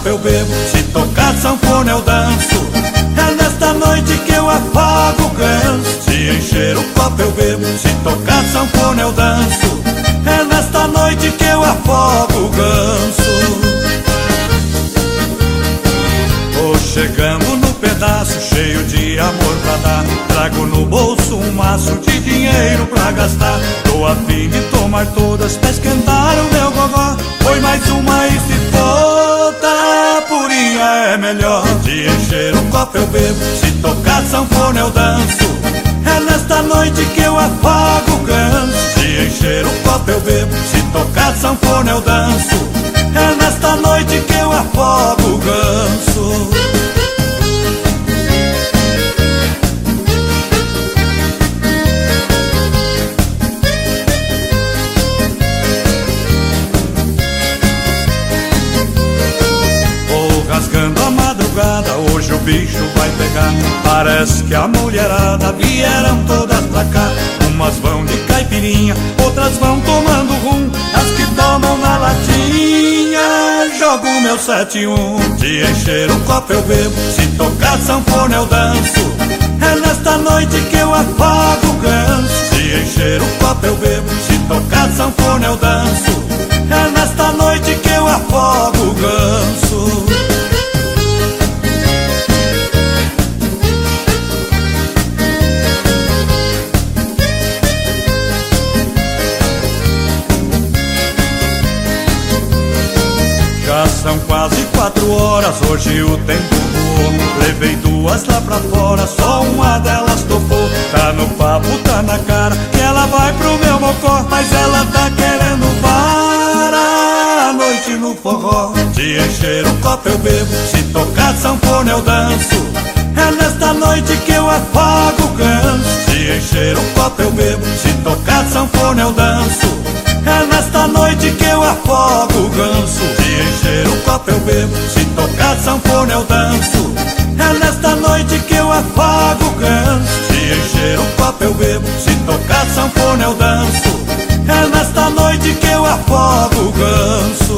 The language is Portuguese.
copo eu bebo, se tocar sanfona eu danço. É nesta noite que eu afago o ganso. Se encher o copo eu bebo, se tocar sanfona eu danço. É nesta noite que eu afogo o ganso. Tô chegando no pedaço cheio de amor pra dar. Trago no bolso um maço de dinheiro pra gastar. Tô a fim de tomar todas pra esquentar o meu gogó. Copo eu bebo, se tocar sanfona eu danço. É nesta noite que eu afago o ganso. Se encher um copo eu bebo, se tocar sanfona eu danço. É nesta noite que eu afogo o ganso. rasgando a madrugada, hoje o bicho vai pegar. Parece que a mulherada vieram todas pra cá. Umas vão de caipirinha, outras vão tomando rum. As que tomam na latinha, jogo meu sete um. Se encher um copo eu bebo, se tocar sanfona eu danço. É nesta noite que eu afago o ganso. Se encher um copo eu bebo, se tocar sanfona eu danço. São quase quatro horas, hoje o tempo voou. Levei duas lá pra fora, só uma delas topou. Tá no papo, tá na cara, que ela vai pro meu mocó. Mas ela tá querendo parar a noite no forró. Se encher um copo eu bebo, se tocar sanfona eu danço. É nesta noite que eu afago o ganso. Se encher um copo eu bebo, se tocar sanfona eu danço. É nesta noite que eu afogo o ganso. Se encher um copo eu bebo, se tocar sanfona eu danço. É nesta noite que eu afago o ganso. Se encher um copo eu bebo, se tocar sanfona eu danço. É nesta noite que eu afogo o ganso.